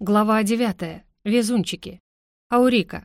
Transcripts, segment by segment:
Глава 9. Везунчики. Аурика.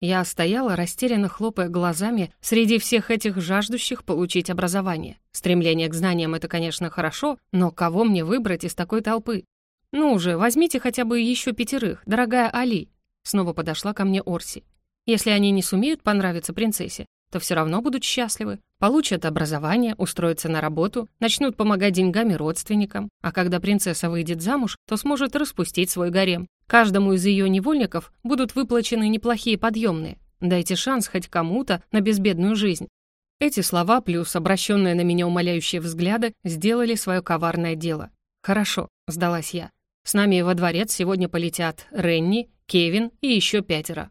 Я стояла, растерянно хлопая глазами среди всех этих жаждущих получить образование. Стремление к знаниям — это, конечно, хорошо, но кого мне выбрать из такой толпы? Ну уже, возьмите хотя бы еще пятерых, дорогая Али. Снова подошла ко мне Орси. Если они не сумеют понравиться принцессе, то все равно будут счастливы, получат образование, устроятся на работу, начнут помогать деньгами родственникам, а когда принцесса выйдет замуж, то сможет распустить свой гарем. Каждому из ее невольников будут выплачены неплохие подъемные. Дайте шанс хоть кому-то на безбедную жизнь. Эти слова, плюс обращенные на меня умоляющие взгляды, сделали свое коварное дело. «Хорошо», — сдалась я. «С нами во дворец сегодня полетят Ренни, Кевин и еще пятеро.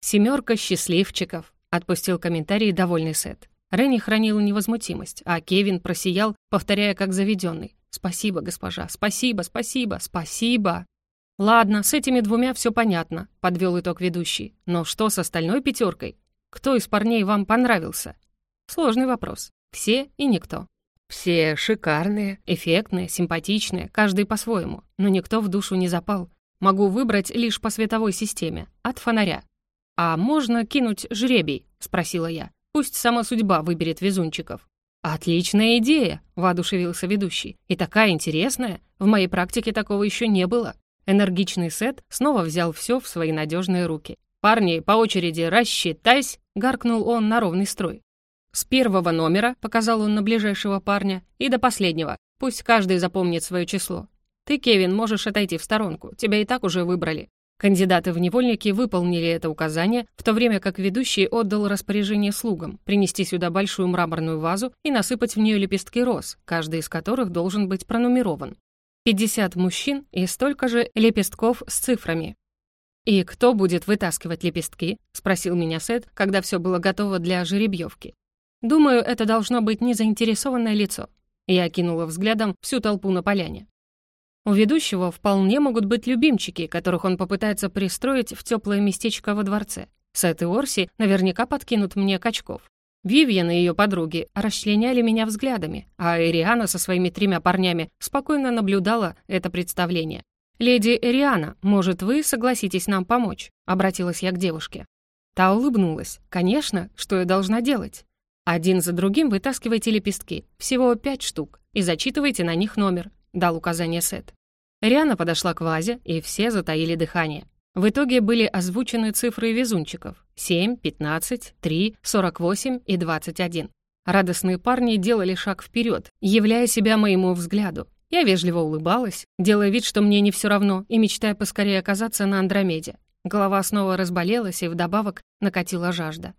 Семерка счастливчиков, Отпустил комментарий довольный Сет. Ренни хранил невозмутимость, а Кевин просиял, повторяя как заведенный. «Спасибо, госпожа, спасибо, спасибо, спасибо!» «Ладно, с этими двумя все понятно», — подвел итог ведущий. «Но что с остальной пятеркой? Кто из парней вам понравился?» Сложный вопрос. Все и никто. Все шикарные, эффектные, симпатичные, каждый по-своему, но никто в душу не запал. Могу выбрать лишь по световой системе, от фонаря. «А можно кинуть жребий?» — спросила я. «Пусть сама судьба выберет везунчиков». «Отличная идея!» — воодушевился ведущий. «И такая интересная! В моей практике такого еще не было». Энергичный Сет снова взял все в свои надежные руки. «Парни, по очереди рассчитайся!» — гаркнул он на ровный строй. «С первого номера», — показал он на ближайшего парня, «и до последнего. Пусть каждый запомнит свое число. Ты, Кевин, можешь отойти в сторонку, тебя и так уже выбрали. Кандидаты в невольники выполнили это указание, в то время как ведущий отдал распоряжение слугам принести сюда большую мраморную вазу и насыпать в нее лепестки роз, каждый из которых должен быть пронумерован. 50 мужчин и столько же лепестков с цифрами. «И кто будет вытаскивать лепестки?» — спросил меня Сет, когда все было готово для жеребьевки. «Думаю, это должно быть незаинтересованное лицо». Я кинула взглядом всю толпу на поляне. У ведущего вполне могут быть любимчики, которых он попытается пристроить в теплое местечко во дворце. Сет и Орси наверняка подкинут мне качков. Вивьен и ее подруги расчленяли меня взглядами, а Эриана со своими тремя парнями спокойно наблюдала это представление. «Леди Эриана, может, вы согласитесь нам помочь?» — обратилась я к девушке. Та улыбнулась. «Конечно, что я должна делать?» «Один за другим вытаскивайте лепестки, всего пять штук, и зачитывайте на них номер», — дал указание Сет. Риана подошла к вазе, и все затаили дыхание. В итоге были озвучены цифры везунчиков — 7, 15, 3, 48 и 21. Радостные парни делали шаг вперед, являя себя моему взгляду. Я вежливо улыбалась, делая вид, что мне не все равно, и мечтая поскорее оказаться на Андромеде. Голова снова разболелась, и вдобавок накатила жажда.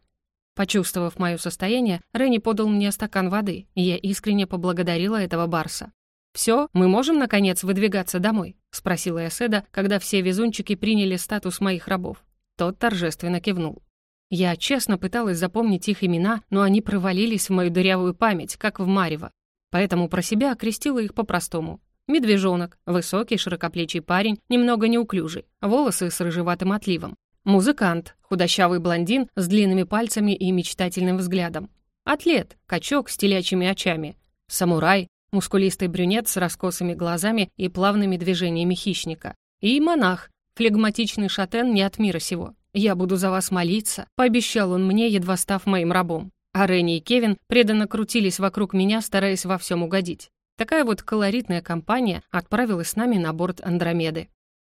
Почувствовав мое состояние, Ренни подал мне стакан воды, и я искренне поблагодарила этого барса. «Все, мы можем, наконец, выдвигаться домой?» — спросила я Седа, когда все везунчики приняли статус моих рабов. Тот торжественно кивнул. Я честно пыталась запомнить их имена, но они провалились в мою дырявую память, как в марево. Поэтому про себя окрестила их по-простому. Медвежонок, высокий, широкоплечий парень, немного неуклюжий, волосы с рыжеватым отливом. Музыкант, худощавый блондин с длинными пальцами и мечтательным взглядом. Атлет, качок с телячьими очами. Самурай, мускулистый брюнет с раскосыми глазами и плавными движениями хищника. И монах, флегматичный шатен не от мира сего. «Я буду за вас молиться», — пообещал он мне, едва став моим рабом. А Ренни и Кевин преданно крутились вокруг меня, стараясь во всем угодить. Такая вот колоритная компания отправилась с нами на борт Андромеды.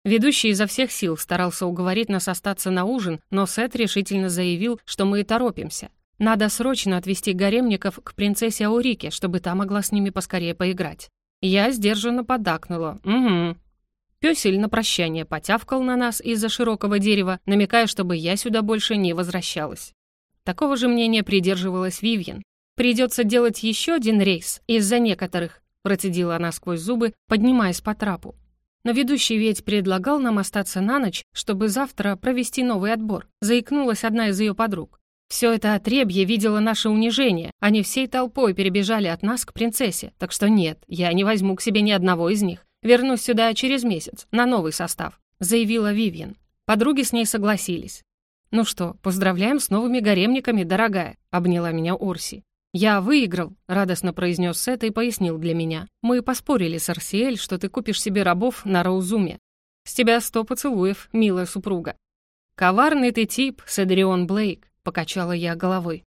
Ведущий изо всех сил старался уговорить нас остаться на ужин, но Сет решительно заявил, что мы и торопимся. Надо срочно отвезти гаремников к принцессе Аурике, чтобы та могла с ними поскорее поиграть. Я сдержанно подакнула. «Угу». Пёсель на прощание потявкал на нас из-за широкого дерева, намекая, чтобы я сюда больше не возвращалась. Такого же мнения придерживалась Вивьен. «Придется делать еще один рейс из-за некоторых», процедила она сквозь зубы, поднимаясь по трапу. Но ведущий ведь предлагал нам остаться на ночь, чтобы завтра провести новый отбор. Заикнулась одна из ее подруг. Все это отребье видело наше унижение. Они всей толпой перебежали от нас к принцессе. Так что нет, я не возьму к себе ни одного из них. Вернусь сюда через месяц, на новый состав», — заявила Вивьен. Подруги с ней согласились. «Ну что, поздравляем с новыми гаремниками, дорогая», — обняла меня Орси. «Я выиграл», — радостно произнес Сет и пояснил для меня. «Мы поспорили с Арсиэль, что ты купишь себе рабов на Роузуме». С тебя сто поцелуев, милая супруга». «Коварный ты тип, Седрион Блейк», — покачала я головой.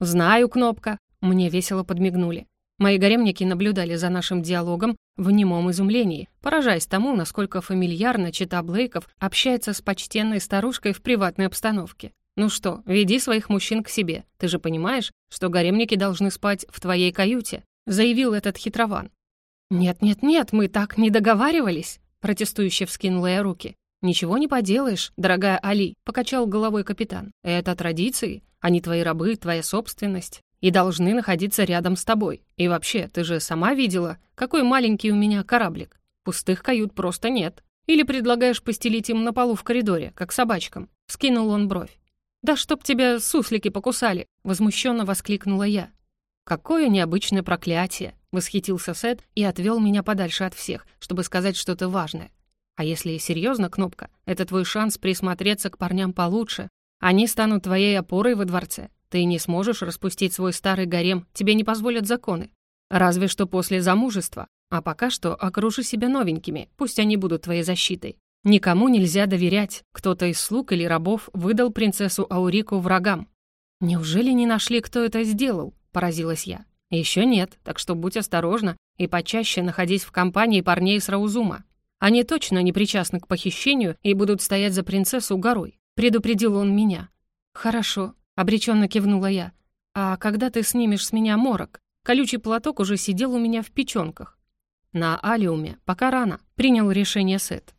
«Знаю, Кнопка», — мне весело подмигнули. Мои гаремники наблюдали за нашим диалогом в немом изумлении, поражаясь тому, насколько фамильярно чита Блейков общается с почтенной старушкой в приватной обстановке. «Ну что, веди своих мужчин к себе. Ты же понимаешь, что гаремники должны спать в твоей каюте», — заявил этот хитрован. «Нет-нет-нет, мы так не договаривались», — протестующе вскинула я руки. «Ничего не поделаешь, дорогая Али», — покачал головой капитан. «Это традиции. Они твои рабы, твоя собственность и должны находиться рядом с тобой. И вообще, ты же сама видела, какой маленький у меня кораблик. Пустых кают просто нет. Или предлагаешь постелить им на полу в коридоре, как собачкам?» Скинул он бровь. «Да чтоб тебя суслики покусали!» — возмущенно воскликнула я. «Какое необычное проклятие!» — восхитился Сет и отвел меня подальше от всех, чтобы сказать что-то важное. «А если серьезно, Кнопка, это твой шанс присмотреться к парням получше. Они станут твоей опорой во дворце. Ты не сможешь распустить свой старый гарем, тебе не позволят законы. Разве что после замужества. А пока что окружи себя новенькими, пусть они будут твоей защитой. Никому нельзя доверять. Кто-то из слуг или рабов выдал принцессу Аурику врагам. Неужели не нашли, кто это сделал? Поразилась я. Еще нет, так что будь осторожна и почаще находись в компании парней с Раузума. Они точно не причастны к похищению и будут стоять за принцессу горой. Предупредил он меня. Хорошо, Обреченно кивнула я. «А когда ты снимешь с меня морок? Колючий платок уже сидел у меня в печенках». «На Алиуме, пока рано», — принял решение Сет.